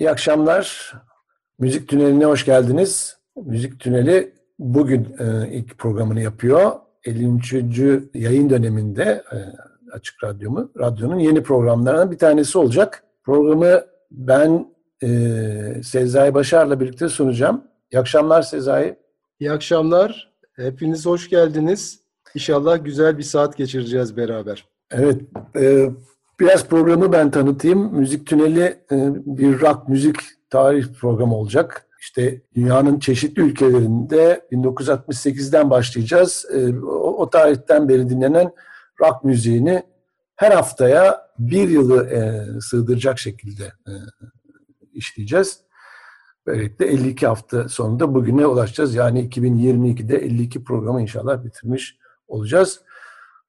İyi akşamlar. Müzik Tüneli'ne hoş geldiniz. Müzik Tüneli bugün e, ilk programını yapıyor. 53. yayın döneminde e, Açık Radyo'mu, radyonun yeni programlarından bir tanesi olacak. Programı ben e, Sezai Başar'la birlikte sunacağım. İyi akşamlar Sezai. İyi akşamlar. Hepiniz hoş geldiniz. İnşallah güzel bir saat geçireceğiz beraber. Evet, e, biraz programı ben tanıtayım. Müzik Tüneli e, bir rock müzik tarih programı olacak. İşte dünyanın çeşitli ülkelerinde 1968'den başlayacağız. E, o, tarihten beri dinlenen rock müziğini her haftaya bir yılı e, sığdıracak şekilde işleyeceğiz. Böylelikle 52 hafta sonunda bugüne ulaşacağız. Yani 2022'de 52 programı inşallah bitirmiş olacağız.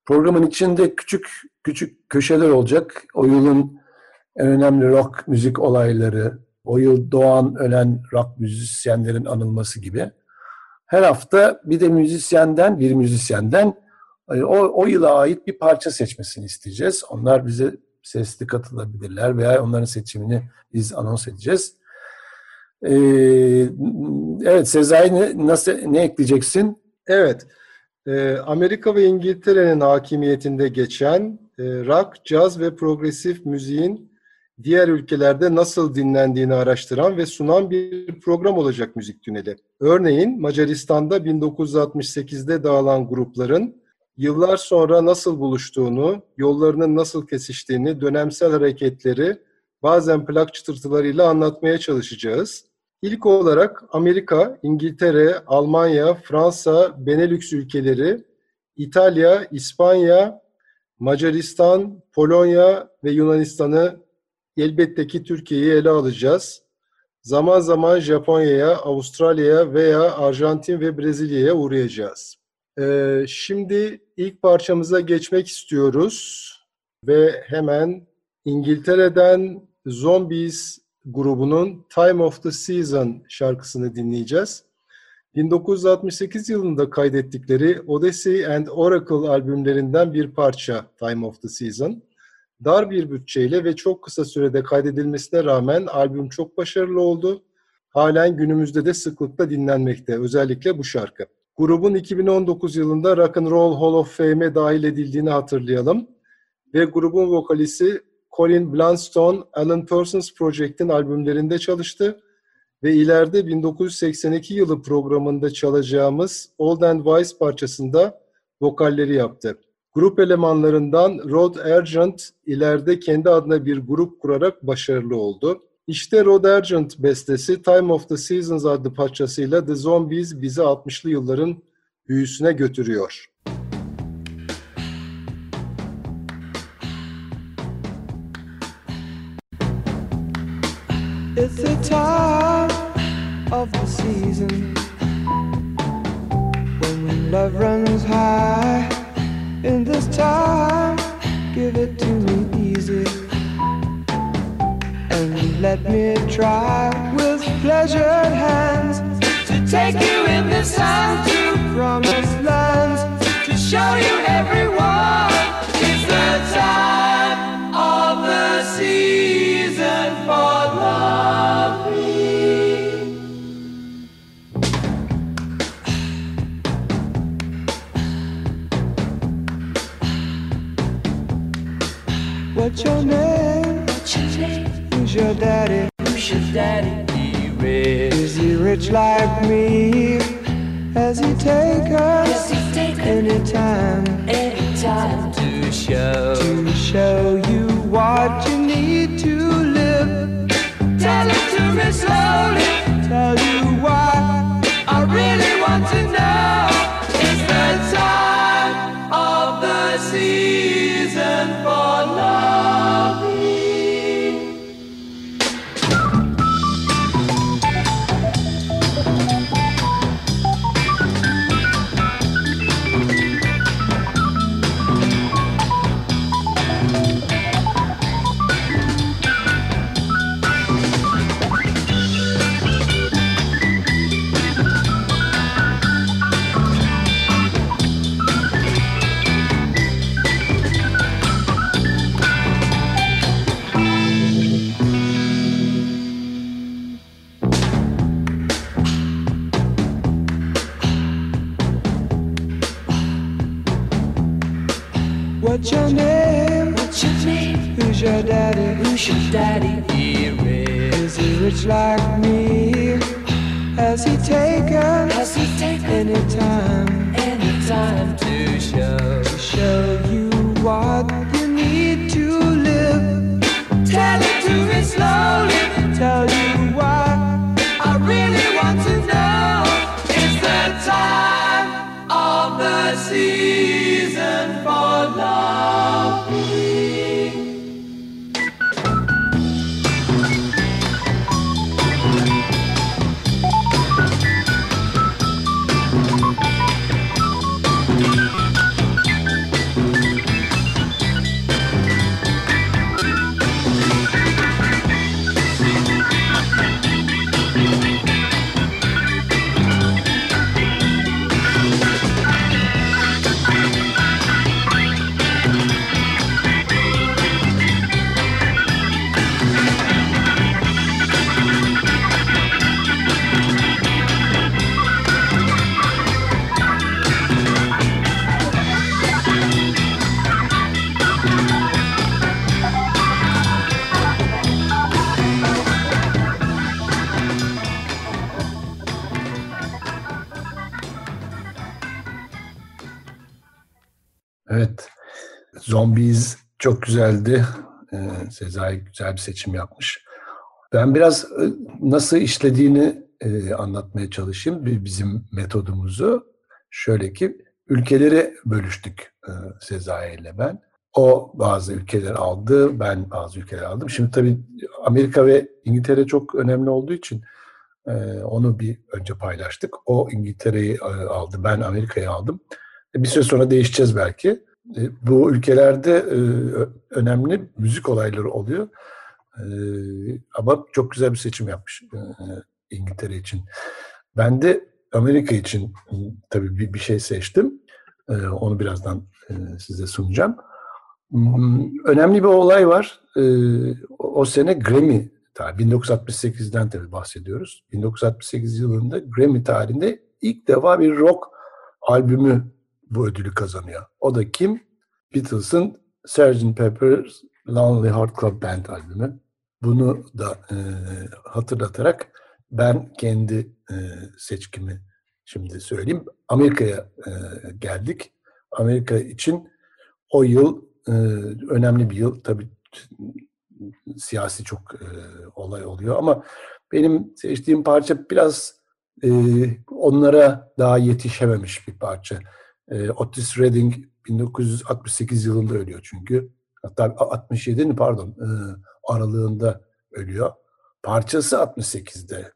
Programın içinde küçük küçük köşeler olacak. O yılın en önemli rock müzik olayları, o yıl doğan ölen rock müzisyenlerin anılması gibi. Her hafta bir de müzisyenden, bir müzisyenden e, o, o yıla ait bir parça seçmesini isteyeceğiz. Onlar bize sesli katılabilirler veya onların seçimini biz anons edeceğiz. Ee, evet Sezai ne, nasıl, ne ekleyeceksin? Evet, e, Amerika ve İngiltere'nin hakimiyetinde geçen rock, caz ve progresif müziğin diğer ülkelerde nasıl dinlendiğini araştıran ve sunan bir program olacak Müzik Tüneli. Örneğin Macaristan'da 1968'de dağılan grupların yıllar sonra nasıl buluştuğunu, yollarının nasıl kesiştiğini, dönemsel hareketleri bazen plak çıtırtılarıyla anlatmaya çalışacağız. İlk olarak Amerika, İngiltere, Almanya, Fransa, Benelux ülkeleri, İtalya, İspanya, Macaristan, Polonya ve Yunanistan'ı elbette ki Türkiye'yi ele alacağız. Zaman zaman Japonya'ya, Avustralya'ya veya Arjantin ve Brezilya'ya uğrayacağız. Ee, şimdi ilk parçamıza geçmek istiyoruz ve hemen İngiltere'den Zombies grubunun Time of the Season şarkısını dinleyeceğiz. 1968 yılında kaydettikleri Odyssey and Oracle albümlerinden bir parça Time of the Season. Dar bir bütçeyle ve çok kısa sürede kaydedilmesine rağmen albüm çok başarılı oldu. Halen günümüzde de sıklıkla dinlenmekte, özellikle bu şarkı. Grubun 2019 yılında Rock and Roll Hall of Fame'e dahil edildiğini hatırlayalım. Ve grubun vokalisti Colin Blunstone, Alan Parsons Project'in albümlerinde çalıştı ve ileride 1982 yılı programında çalacağımız Old and Wise parçasında vokalleri yaptı. Grup elemanlarından Rod Argent ileride kendi adına bir grup kurarak başarılı oldu. İşte Rod Argent bestesi Time of the Seasons adlı parçasıyla The Zombies bizi 60'lı yılların büyüsüne götürüyor. It's the time of the season when love runs high. In this time, give it to me easy and let me try with pleasured hands to take you in this time to promised lands to show you everyone. It's the time of the season for What's your name? What's your name? Who's your daddy? Who's your daddy? He rich. Is he rich like me? Has he take us he take anytime any time to show? to show you what you need to live? Tell it to me slowly. Tell you why I really What's your name? What's your name? Who's your daddy? Who's your daddy? Here Is is. he rich like me? Has he taken Has he taken any time any time to show? to show you what you need to live? Tell it to me slowly. Tell you why. Zombies çok güzeldi. Ee, Sezai güzel bir seçim yapmış. Ben biraz e, nasıl işlediğini e, anlatmaya çalışayım. Bizim metodumuzu. Şöyle ki ülkeleri bölüştük e, Sezai ile ben. O bazı ülkeler aldı, ben bazı ülkeler aldım. Şimdi tabii Amerika ve İngiltere çok önemli olduğu için onu bir önce paylaştık. O İngiltere'yi aldı, ben Amerika'yı aldım. Bir süre sonra değişeceğiz belki. E, Bu ülkelerde e, önemli müzik olayları oluyor. E, Ama çok güzel bir seçim yapmış İngiltere için. Ben de Amerika için tabii bir, şey seçtim. Onu birazdan size sunacağım. Hmm, Önemli bir olay var. O sene Grammy, tabii 1968'den tabii bahsediyoruz. 1968 yılında Grammy tarihinde ilk defa bir rock albümü bu ödülü kazanıyor. O da kim? Beatles'ın Sgt. Pepper's Lonely Heart Club Band albümü. Bunu da e, hatırlatarak ben kendi e, seçkimi şimdi söyleyeyim. Amerika'ya e, geldik. Amerika için o yıl e, önemli bir yıl. Tabii siyasi çok e, olay oluyor ama benim seçtiğim parça biraz e, onlara daha yetişememiş bir parça. E, Otis Redding 1968 yılında ölüyor çünkü. Hatta 67 mi pardon e, aralığında ölüyor. Parçası 68'de.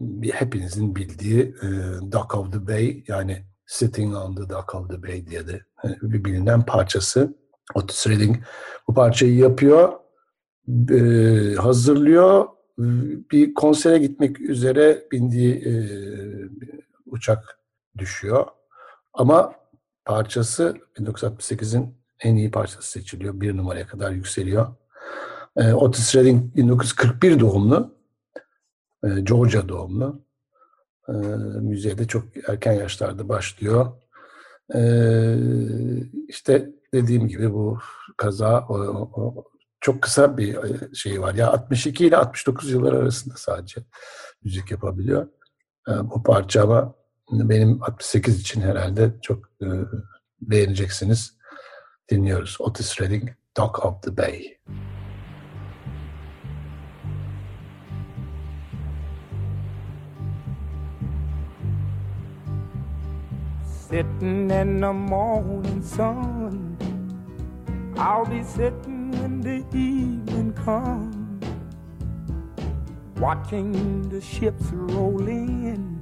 Bir- Hepinizin bildiği e, Dock of the Bay yani Sitting on the Dock of the Bay diye de e, bir bilinen parçası. Otis Redding bu parçayı yapıyor, e, hazırlıyor. Bir konsere gitmek üzere bindiği e, uçak düşüyor. Ama parçası 1968'in en iyi parçası seçiliyor. Bir numaraya kadar yükseliyor. E, Otis Redding 1941 doğumlu. E, Georgia doğumlu. E, müziğe de çok erken yaşlarda başlıyor. E, işte dediğim gibi bu kaza o, o- çok kısa bir şey var. Ya 62 ile 69 yıllar arasında sadece müzik yapabiliyor. E, bu parça ama benim 68 için herhalde çok e, beğeneceksiniz. Dinliyoruz. Otis Redding, Dock of the Bay. Sitting in the morning sun. I'll be sitting when the evening comes, watching the ships roll in.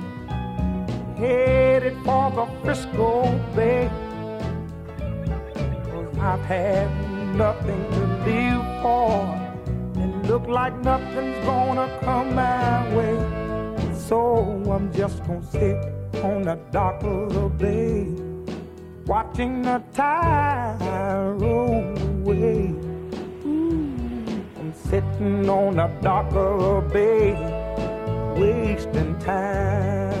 headed for the Frisco Bay. I've had nothing to live for. It look like nothing's gonna come my way. So I'm just gonna sit on the dock of the bay, watching the tide roll away. I'm sitting on the dock of the bay, wasting time.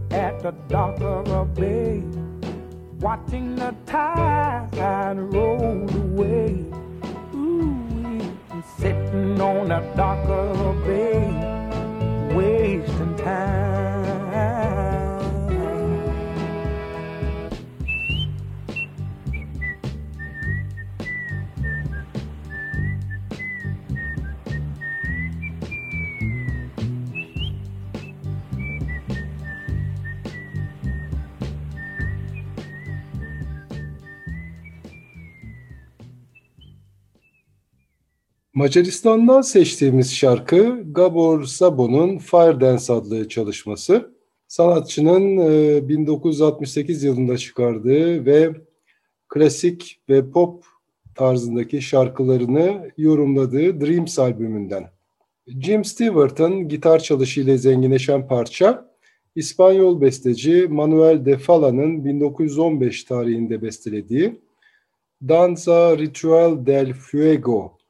at the dock of a bay, watching the tide roll away. Ooh, sitting on the dock of a bay, wasting time. Macaristan'dan seçtiğimiz şarkı Gabor Szabo'nun Fire Dance adlı çalışması. Sanatçının 1968 yılında çıkardığı ve klasik ve pop tarzındaki şarkılarını yorumladığı Dreams albümünden. Jim Stewart'ın gitar çalışıyla zenginleşen parça, İspanyol besteci Manuel de Fala'nın 1915 tarihinde bestelediği Danza Ritual del Fuego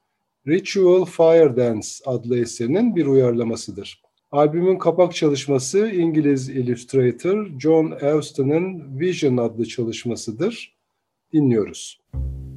Ritual Fire Dance adlı eserinin bir uyarlamasıdır. Albümün kapak çalışması İngiliz illustrator John Elston'ın Vision adlı çalışmasıdır. Dinliyoruz. Evet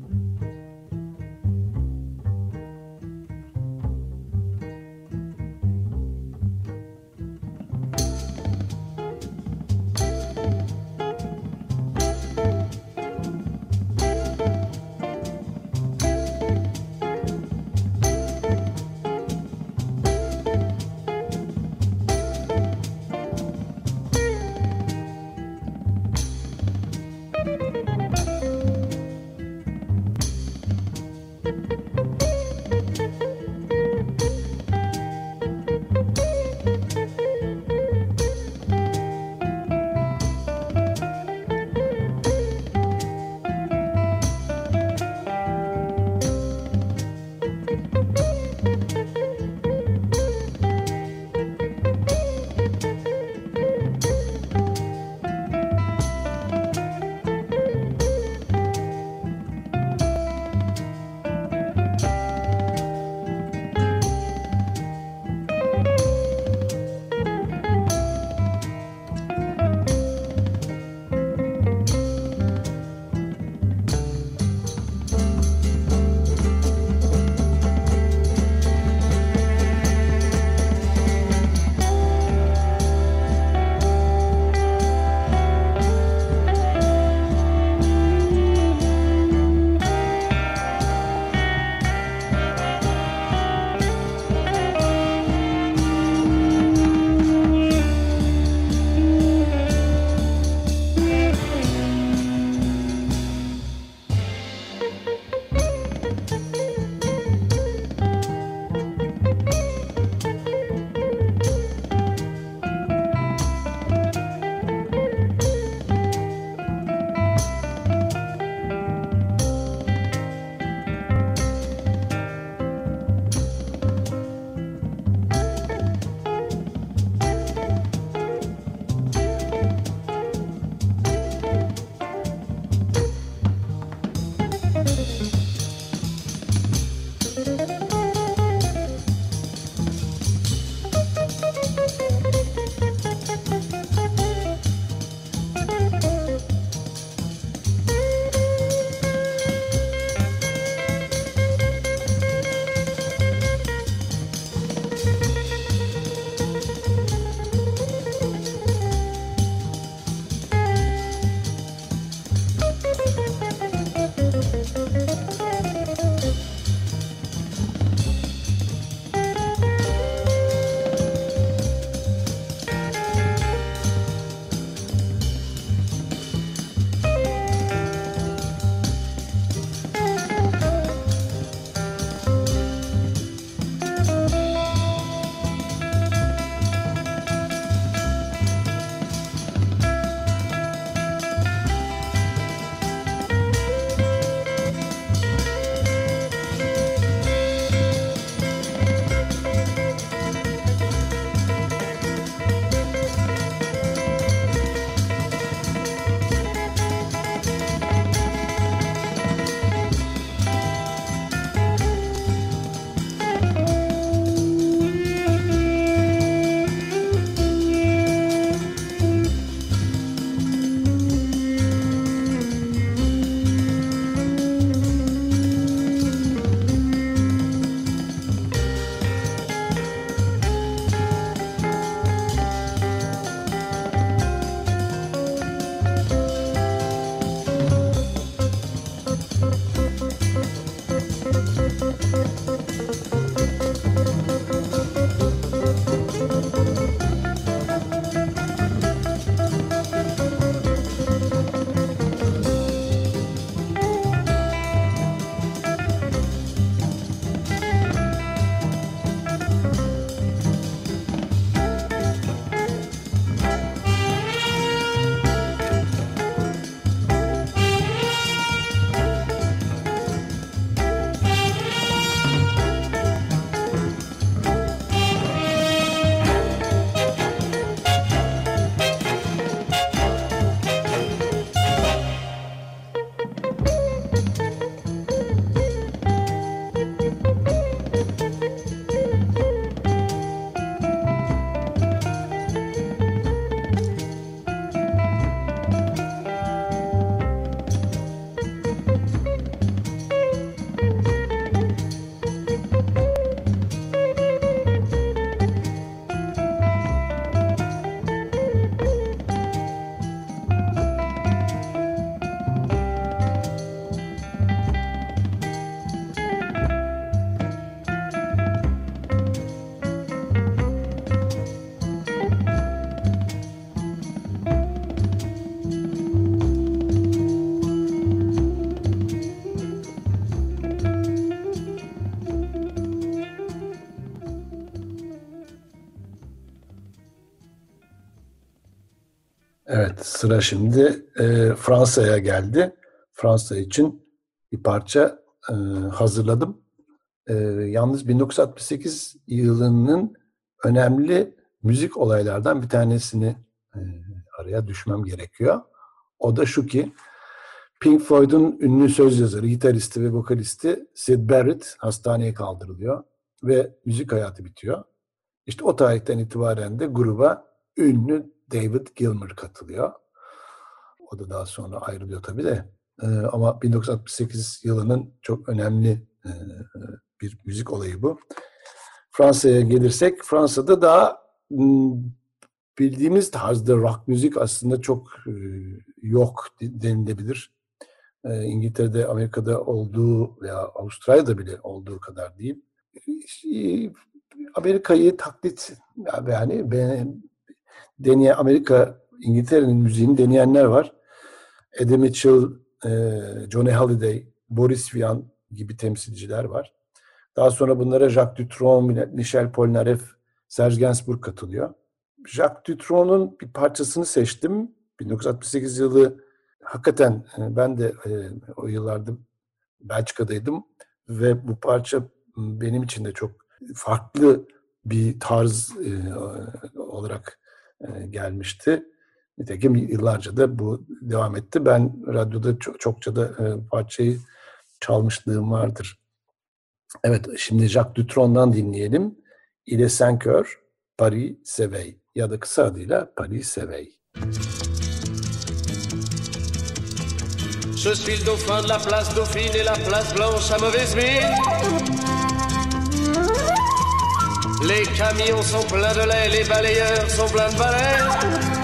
sıra şimdi e, Fransa'ya geldi. Fransa için bir parça e, hazırladım. E, yalnız 1968 yılının önemli müzik olaylardan bir tanesini e, araya düşmem gerekiyor. O da şu ki Pink Floyd'un ünlü söz yazarı, gitaristi ve vokalisti Sid Barrett hastaneye kaldırılıyor ve müzik hayatı bitiyor. İşte o tarihten itibaren de gruba ünlü David Gilmer katılıyor. O da daha sonra ayrılıyor tabii de. Ee, ama 1968 yılının çok önemli e, bir müzik olayı bu. Fransa'ya gelirsek, Fransa'da daha bildiğimiz tarzda rock müzik aslında çok e, yok denilebilir. E, İngiltere'de, Amerika'da olduğu veya Avustralya'da bile olduğu kadar değil. Amerika'yı taklit yani ben, deneye Amerika, İngiltere'nin müziğini deneyenler var. Eddie Mitchell, e, Johnny Halliday, Boris Vian gibi temsilciler var. Daha sonra bunlara Jacques Dutronc, Michel Polnareff, Serge Gainsbourg katılıyor. Jacques Dutron'un bir parçasını seçtim. 1968 yılı hakikaten e, ben de e, o yıllarda Belçika'daydım ve bu parça benim için de çok farklı bir tarz e, olarak gelmişti. Nitekim yıllarca da bu devam etti. Ben radyoda çokça da parçayı çalmışlığım vardır. Evet, şimdi Jacques Dutron'dan dinleyelim. Il est 5 heures, Paris s'éveille ya da kısa adıyla Paris s'éveille. Je suis le dauphin de la place Dauphine et la place Blanche à mauvaise mine. Les camions sont pleins de lait, les balayeurs sont pleins de balais.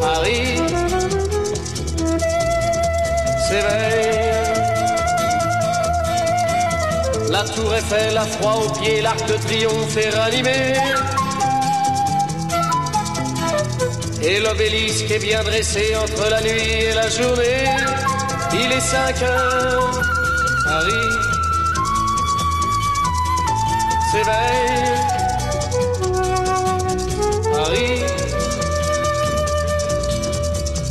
Paris s'éveille. La tour Eiffel a froid aux pieds, l'arc de triomphe est ranimé. Et l'obélisque est bien dressé entre la nuit et la journée. Il est 5 heures, Paris s'éveille.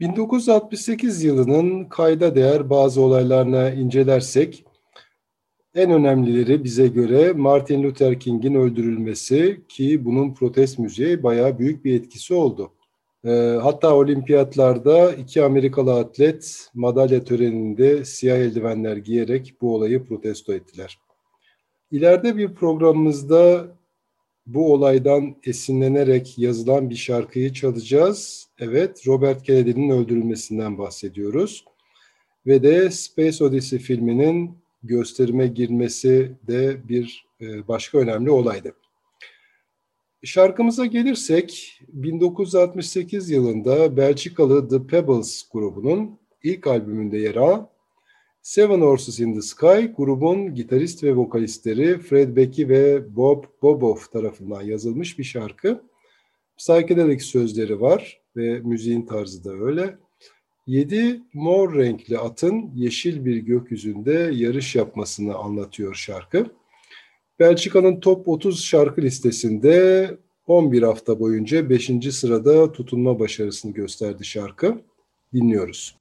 1968 yılının kayda değer bazı olaylarına incelersek en önemlileri bize göre Martin Luther King'in öldürülmesi ki bunun protest müziğe bayağı büyük bir etkisi oldu. E, hatta olimpiyatlarda iki Amerikalı atlet madalya töreninde siyah eldivenler giyerek bu olayı protesto ettiler. İleride bir programımızda bu olaydan esinlenerek yazılan bir şarkıyı çalacağız. Evet, Robert Kennedy'nin öldürülmesinden bahsediyoruz. Ve de Space Odyssey filminin gösterime girmesi de bir e, başka önemli olaydı. Şarkımıza gelirsek 1968 yılında Belçikalı The Pebbles grubunun ilk albümünde yer alan Seven Horses in the Sky grubun gitarist ve vokalistleri Fred Becky ve Bob Boboff tarafından yazılmış bir şarkı. Psychedelic sözleri var ve müziğin tarzı da öyle. Yedi mor renkli atın yeşil bir gökyüzünde yarış yapmasını anlatıyor şarkı. Belçika'nın top 30 şarkı listesinde 11 hafta boyunca 5. sırada tutunma başarısını gösterdi şarkı. Dinliyoruz.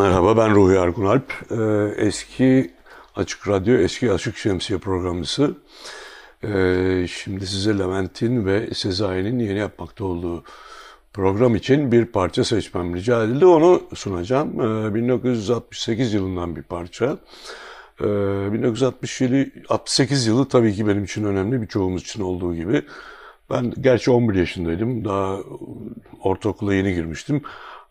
Merhaba ben Ruhi Ergunalp. Ee, eski Açık Radyo, eski Açık Şemsiye programcısı. Ee, şimdi size Levent'in ve Sezai'nin yeni yapmakta olduğu program için bir parça seçmem rica edildi. Onu sunacağım. Ee, 1968 yılından bir parça. Ee, 1968 yılı tabii ki benim için önemli, birçoğumuz için olduğu gibi. Ben gerçi 11 yaşındaydım. Daha ortaokula yeni girmiştim.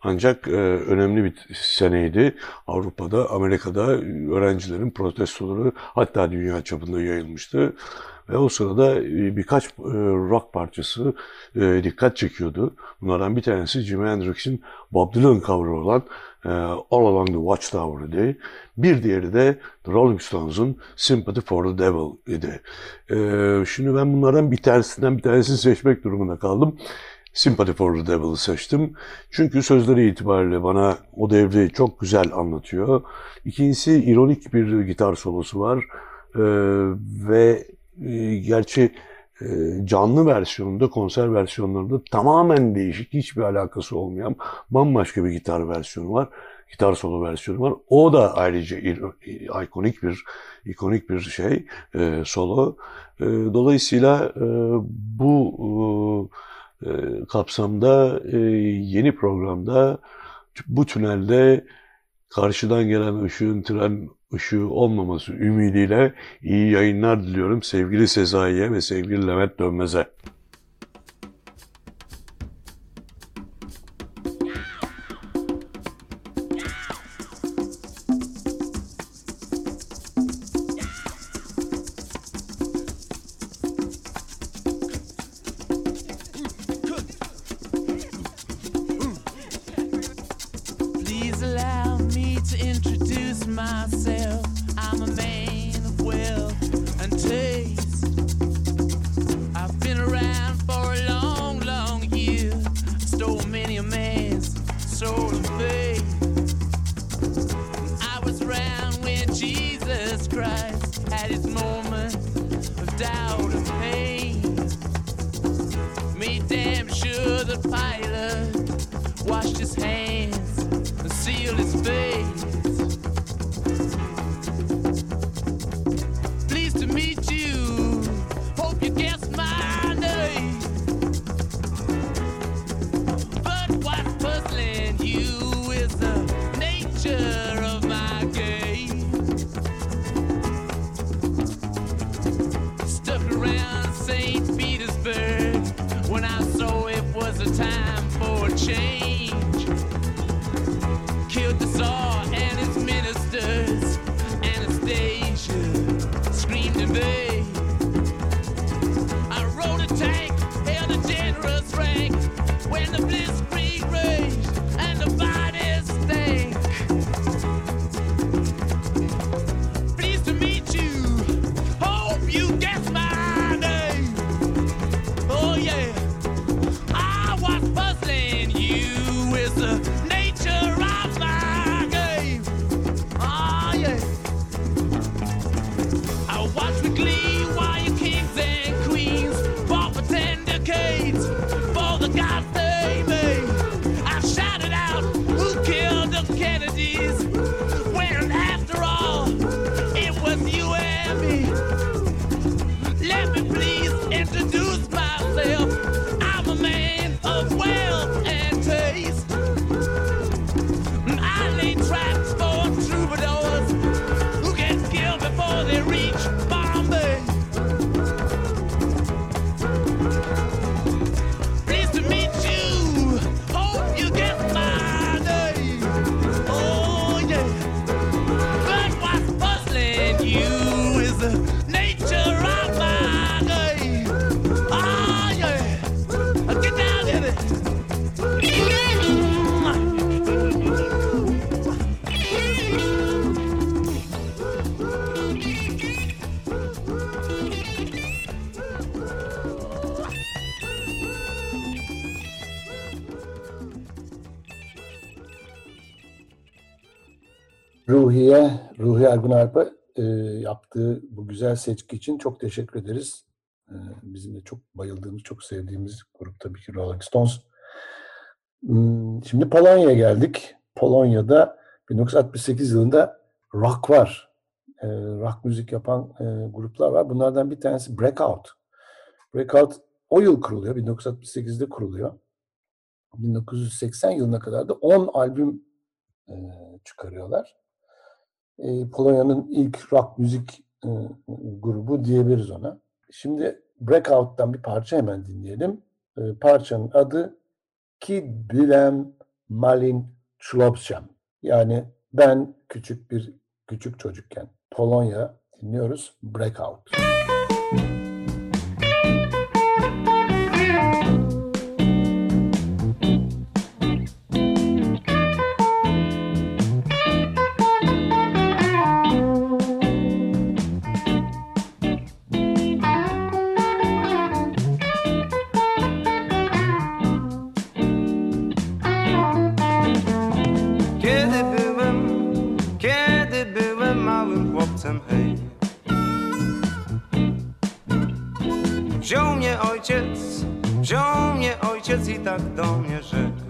Ancak e, önemli bir seneydi. Avrupa'da, Amerika'da öğrencilerin protestoları hatta dünya çapında yayılmıştı. Ve o sırada e, birkaç e, rock parçası e, dikkat çekiyordu. Bunlardan bir tanesi Jimi Hendrix'in Bob Dylan cover'ı olan All Along the Watchtower idi. Bir diğeri de Rolling Stones'un Sympathy for the Devil idi. Şimdi ben bunlardan bir tanesinden bir tanesini seçmek durumunda kaldım. Sympathy for the Devil'ı seçtim. Çünkü sözleri itibariyle bana o devri çok güzel anlatıyor. İkincisi ironik bir gitar solosu var. Ee, ve e, gerçi e, canlı versiyonunda, konser versiyonlarında tamamen değişik, hiçbir alakası olmayan bambaşka bir gitar versiyonu var. Gitar solo versiyonu var. O da ayrıca ikonik bir ikonik bir şey, e, solo. E, dolayısıyla e, bu e, kapsamda e, yeni programda bu tünelde karşıdan gelen ışığın tren ışığı olmaması ümidiyle iyi yayınlar diliyorum sevgili Sezai'ye ve sevgili Levent Dönmez'e. free room. Bu güzel seçki için çok teşekkür ederiz. E, bizim de çok bayıldığımız, çok sevdiğimiz grup tabii ki Rolling Stones. Hmm, şimdi Polonya'ya geldik. Polonya'da 1968 yılında rock var. E, rock müzik yapan e, gruplar var. Bunlardan bir tanesi Breakout. Breakout o yıl kuruluyor. 1968'de kuruluyor. 1980 yılına kadar da 10 albüm e, çıkarıyorlar e, Polonya'nın ilk rock müzik grubu diyebiliriz ona. Şimdi Breakout'tan bir parça hemen dinleyelim. E, parçanın adı Ki Bilem Malin Chłopcem. Yani ben küçük bir küçük çocukken Polonya dinliyoruz Breakout. Kiedy ojciec, wziął mnie ojciec i tak do mnie rzekł.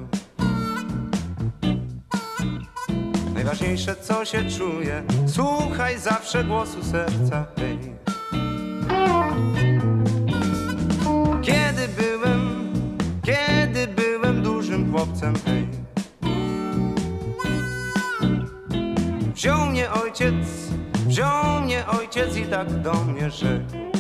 Najważniejsze co się czuje, słuchaj zawsze głosu serca, hej Kiedy byłem, kiedy byłem dużym chłopcem, hej Wziął mnie ojciec, wziął mnie ojciec i tak do mnie rzekł.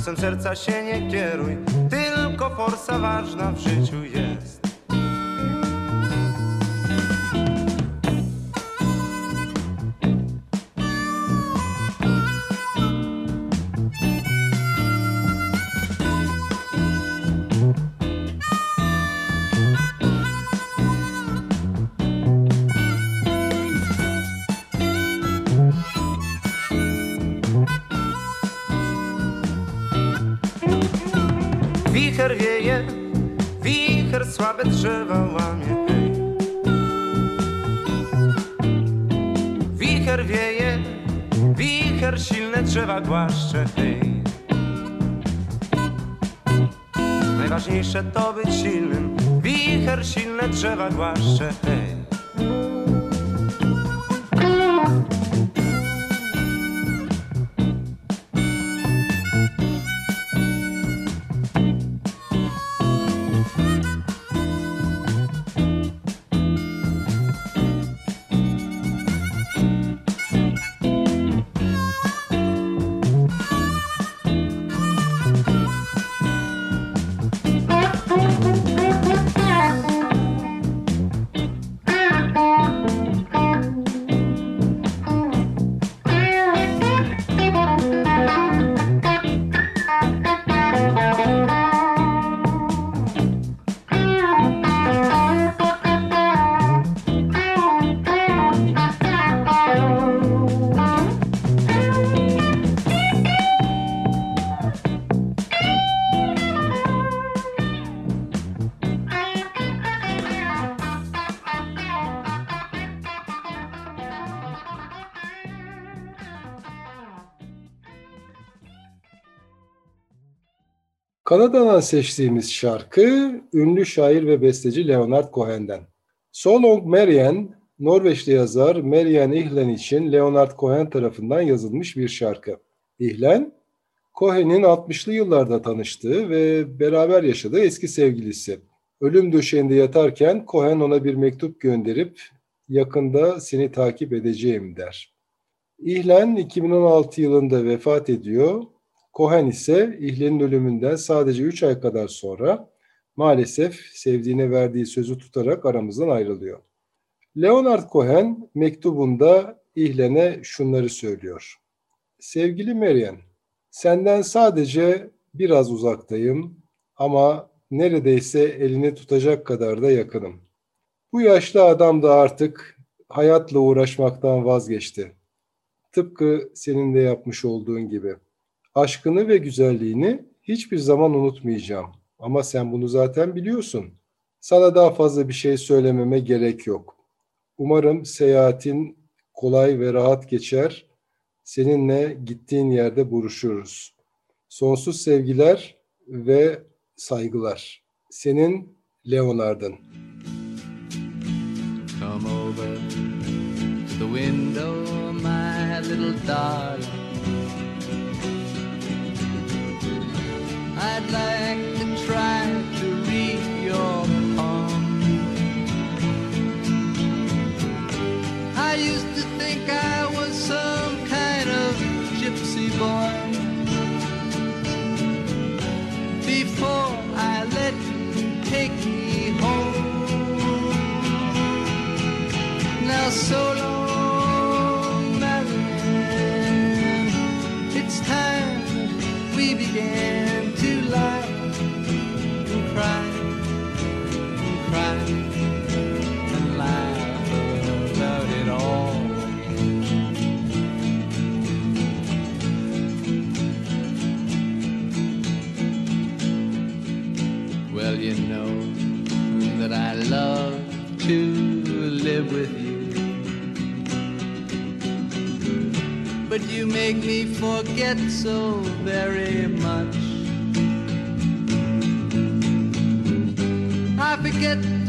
Głosem serca się nie kieruj, tylko forsa ważna w życiu jest. Głaszcze, hej. Najważniejsze to być silnym, wicher silne drzewa głaszcze, hej. Kanada'dan seçtiğimiz şarkı ünlü şair ve besteci Leonard Cohen'den. So Long Marianne, Norveçli yazar Marianne Ihlen için Leonard Cohen tarafından yazılmış bir şarkı. Ihlen, Cohen'in 60'lı yıllarda tanıştığı ve beraber yaşadığı eski sevgilisi. Ölüm döşeğinde yatarken Cohen ona bir mektup gönderip yakında seni takip edeceğim der. İhlen 2016 yılında vefat ediyor. Cohen ise İhlen'in ölümünden sadece 3 ay kadar sonra maalesef sevdiğine verdiği sözü tutarak aramızdan ayrılıyor. Leonard Cohen mektubunda İhlen'e şunları söylüyor. Sevgili Marian, senden sadece biraz uzaktayım ama neredeyse elini tutacak kadar da yakınım. Bu yaşlı adam da artık hayatla uğraşmaktan vazgeçti. Tıpkı senin de yapmış olduğun gibi. Aşkını ve güzelliğini hiçbir zaman unutmayacağım. Ama sen bunu zaten biliyorsun. Sana daha fazla bir şey söylememe gerek yok. Umarım seyahatin kolay ve rahat geçer. Seninle gittiğin yerde buluşuruz. Sonsuz sevgiler ve saygılar. Senin Leonard'ın. Come over to the window, my little darling. But you make me forget so very much. I forget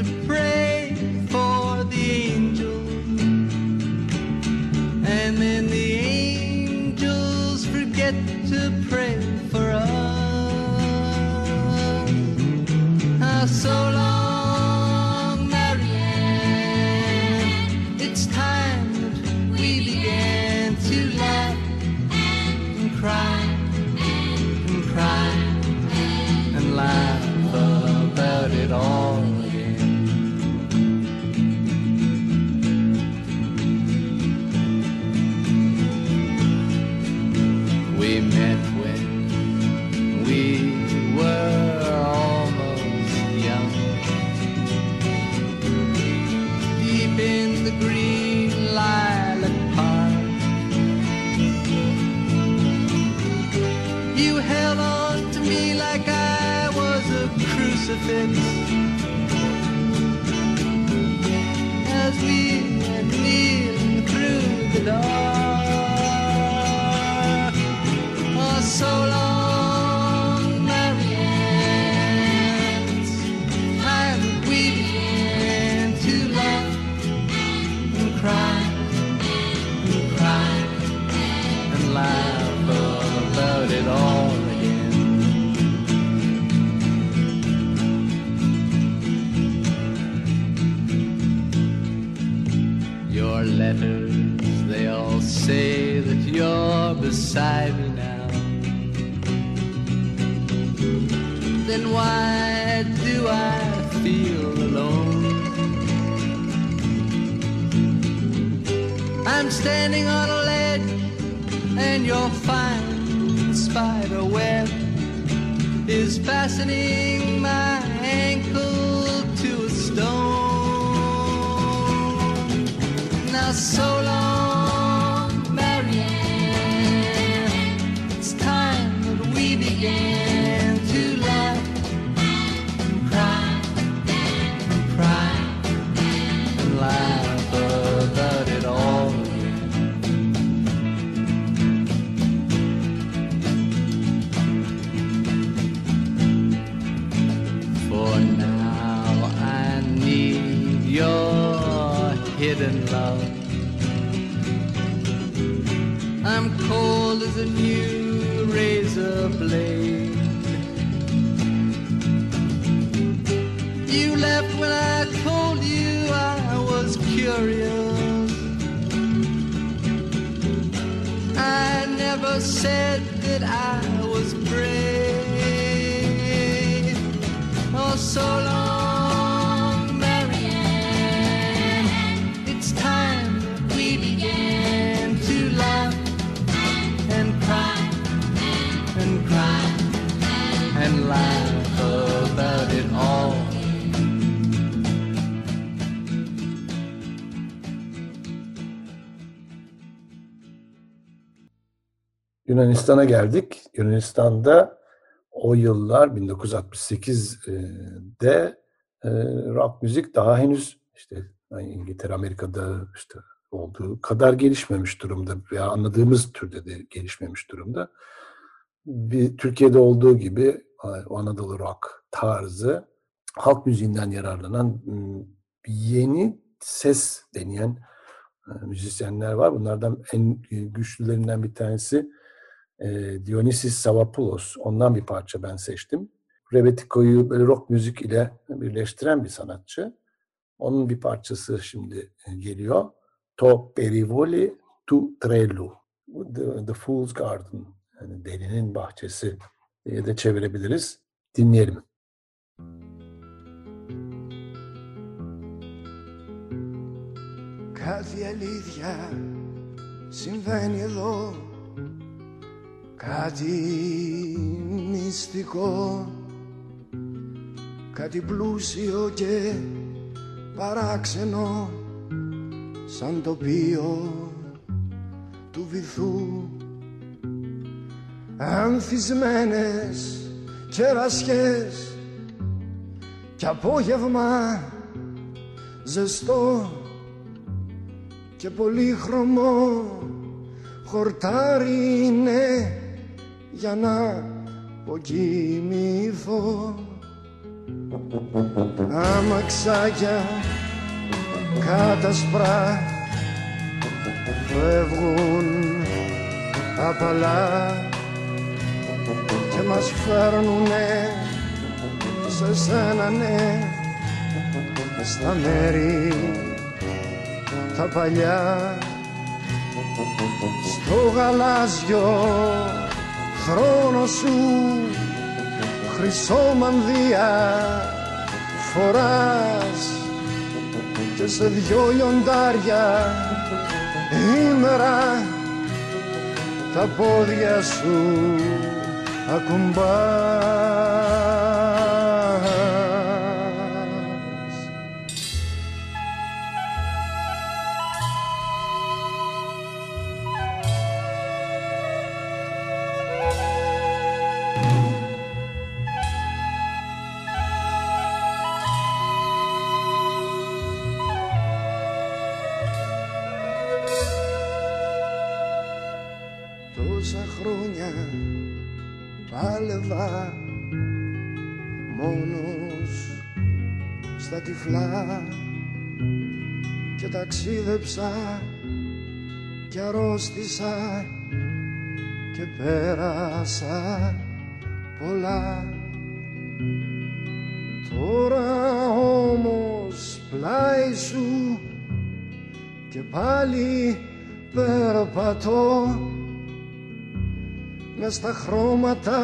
Yunanistan'a geldik. Yunanistan'da o yıllar 1968'de e, rock müzik daha henüz işte yani İngiltere, Amerika'da işte olduğu kadar gelişmemiş durumda veya anladığımız türde de gelişmemiş durumda. Bir Türkiye'de olduğu gibi o Anadolu rock tarzı halk müziğinden yararlanan yeni ses deneyen e, müzisyenler var. Bunlardan en e, güçlülerinden bir tanesi e, Dionysis Savapoulos. Ondan bir parça ben seçtim. Rebetiko'yu böyle rock müzik ile birleştiren bir sanatçı. Onun bir parçası şimdi e, geliyor. To Perivoli tu Trelu. The, the Fool's Garden. Yani delinin bahçesi diye de çevirebiliriz. Dinleyelim. Κάτι αλήθεια συμβαίνει εδώ Κάτι μυστικό Κάτι πλούσιο και παράξενο Σαν τοπίο του βυθού. Ανθισμένες κερασιές Κι απόγευμα ζεστό και πολύχρωμο χορτάρι είναι για να αποκοιμηθώ Αμαξάκια κάτασπρα φεύγουν απαλά και μας φέρνουνε σε σένα ναι στα μέρη τα παλιά στο γαλάζιο χρόνο σου χρυσό μανδύα φοράς και σε δυο λιοντάρια ημέρα. Τα πόδια σου ακουμπάς ταξίδεψα και αρρώστησα και πέρασα πολλά. Τώρα όμως πλάι σου και πάλι περπατώ. Με στα χρώματα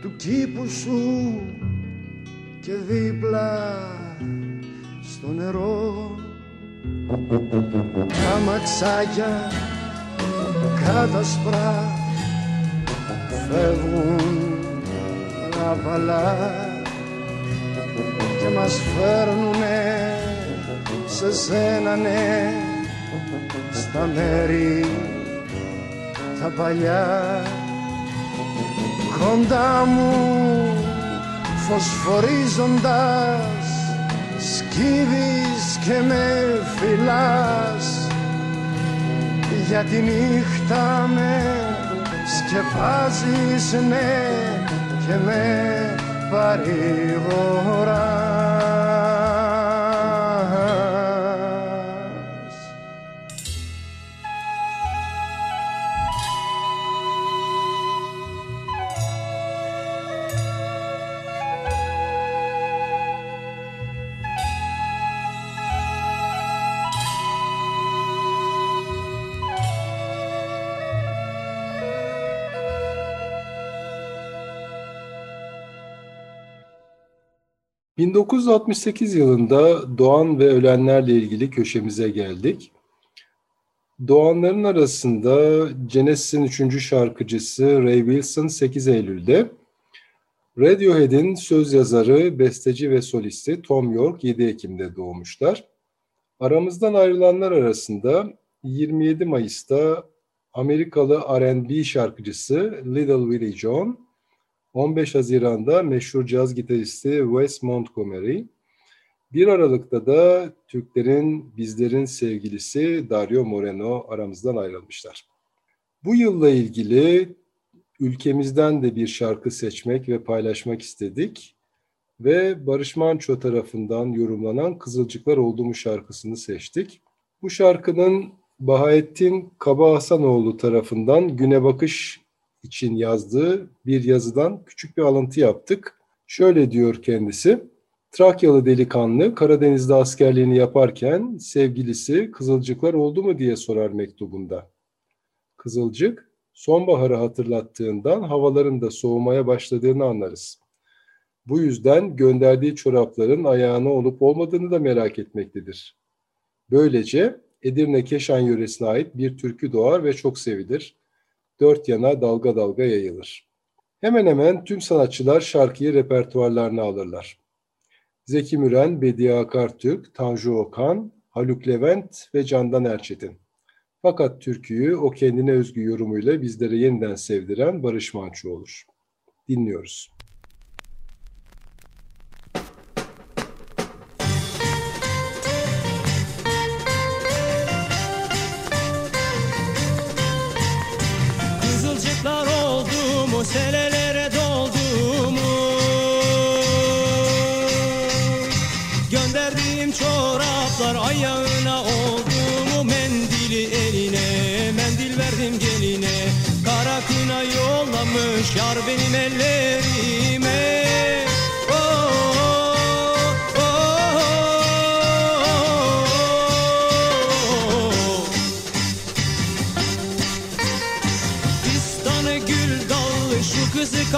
του κήπου σου και δίπλα στο νερό τα μαξάκια κάτασπρα φεύγουν απαλά και μας φέρνουνε σε σένα ναι στα μέρη τα παλιά. Κοντά μου φωσφορίζοντας σκύβεις και με φυλάς. Για τη νύχτα με σκεπάζεις ναι και με παρηγοράς ...1968 yılında doğan ve ölenlerle ilgili köşemize geldik. Doğanların arasında Genesis'in üçüncü şarkıcısı Ray Wilson 8 Eylül'de, Radiohead'in söz yazarı, besteci ve solisti Tom York 7 Ekim'de doğmuşlar. Aramızdan ayrılanlar arasında 27 Mayıs'ta Amerikalı R&B şarkıcısı Little Willie John, 15 Haziran'da meşhur caz gitaristi Wes Montgomery, 1 Aralık'ta da Türklerin, bizlerin sevgilisi Dario Moreno aramızdan ayrılmışlar. Bu yılla ilgili ülkemizden de bir şarkı seçmek ve paylaşmak istedik ve Barış Manço tarafından yorumlanan Kızılcıklar Oldu mu şarkısını seçtik. Bu şarkının Bahattin Kaba Hasanoğlu tarafından Güne Bakış için yazdığı bir yazıdan küçük bir alıntı yaptık. Şöyle diyor kendisi. Trakyalı delikanlı Karadeniz'de askerliğini yaparken sevgilisi kızılcıklar oldu mu diye sorar mektubunda. Kızılcık sonbaharı hatırlattığından havaların da soğumaya başladığını anlarız. Bu yüzden gönderdiği çorapların ayağına olup olmadığını da merak etmektedir. Böylece Edirne Keşan yöresine ait bir türkü doğar ve çok sevilir. Dört yana dalga dalga yayılır. Hemen hemen tüm sanatçılar şarkıyı repertuarlarına alırlar. Zeki Müren, Bediye Akartürk, Tanju Okan, Haluk Levent ve Candan Erçetin. Fakat türküyü o kendine özgü yorumuyla bizlere yeniden sevdiren Barış Manço olur. Dinliyoruz.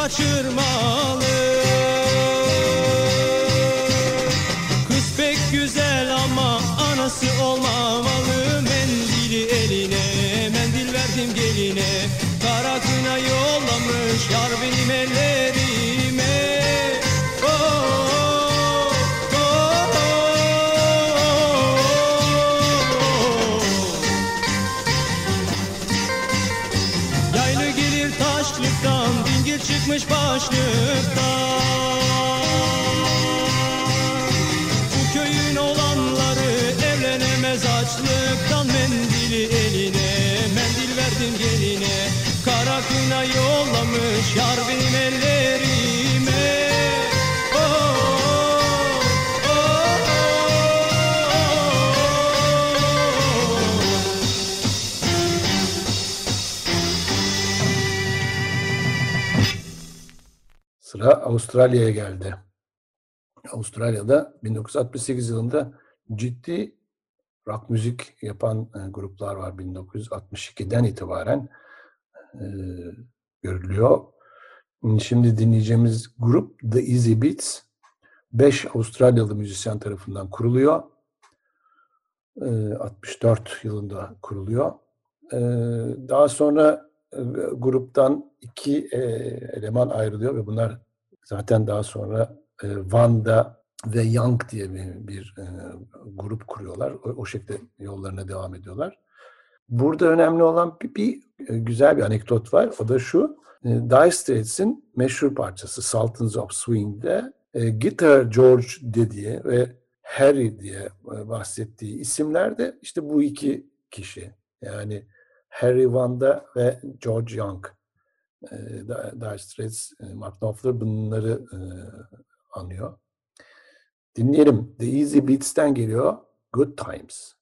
Kaçırmalı. Kız pek güzel ama anası olmamalı. Mendili eline mendil verdim geline. Kara kına yollamış yar benim ellerime. Oh, oh, oh. Yaylı gelir taşlıktan Dingil çıkmış başlıktan Avustralya'ya geldi. Avustralya'da 1968 yılında ciddi rock müzik yapan e, gruplar var 1962'den itibaren e, görülüyor. Şimdi dinleyeceğimiz grup The Easy Beats 5 Avustralyalı müzisyen tarafından kuruluyor. E, 64 yılında kuruluyor. E, daha sonra e, gruptan iki e, eleman ayrılıyor ve bunlar zaten daha sonra e, Vanda ve Young diye bir, bir e, grup kuruyorlar. O, o şekilde yollarına devam ediyorlar. Burada önemli olan bir, bir e, güzel bir anekdot var. O da şu. E, Dire Straits'in meşhur parçası Sultans of Swing'de e, Guitar George dediği ve Harry diye e, bahsettiği isimler de işte bu iki kişi. Yani Harry Vanda ve George Young. E, Di- Dire Straits, e, Mark Knopfler bunları e, anıyor. Dinleyelim. The Easy Beats'ten geliyor. Good Times.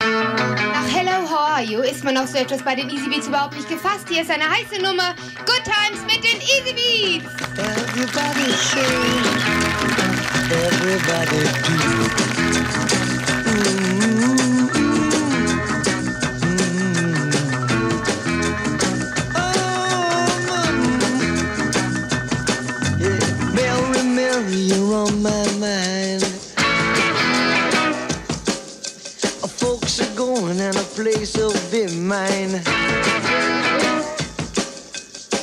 Ach, hello, how are you? Ist man auf so etwas bei den Easy Beats überhaupt nicht gefasst? Hier ist eine heiße Nummer. Good Times mit den Easy Beats. Everybody sing, everybody do. mine.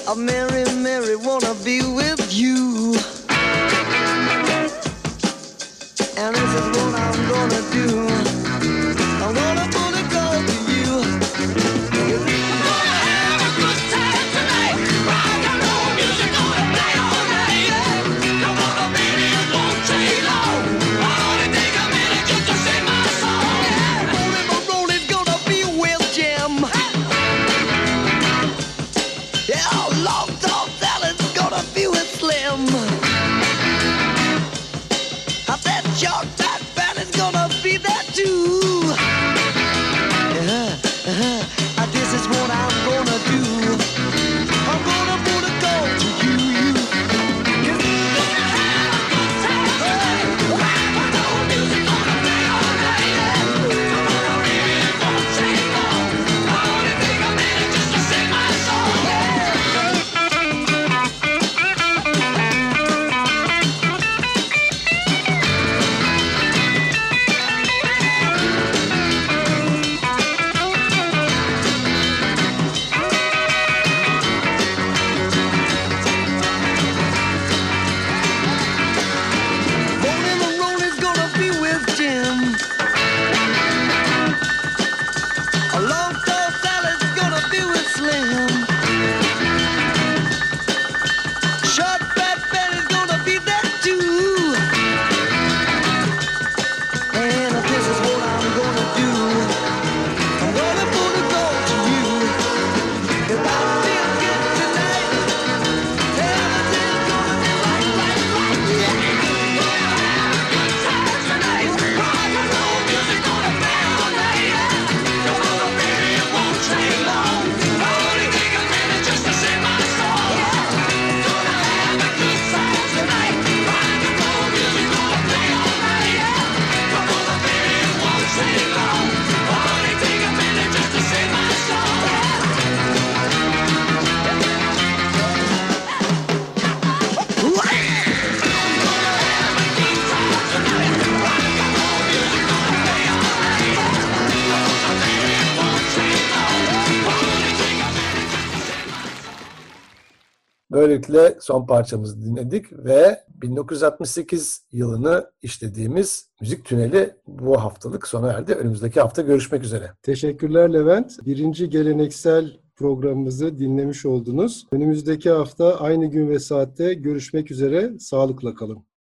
A merry, merry wanna be with Böylelikle son parçamızı dinledik ve 1968 yılını işlediğimiz Müzik Tüneli bu haftalık sona erdi. Önümüzdeki hafta görüşmek üzere. Teşekkürler Levent. Birinci geleneksel programımızı dinlemiş oldunuz. Önümüzdeki hafta aynı gün ve saatte görüşmek üzere. Sağlıkla kalın.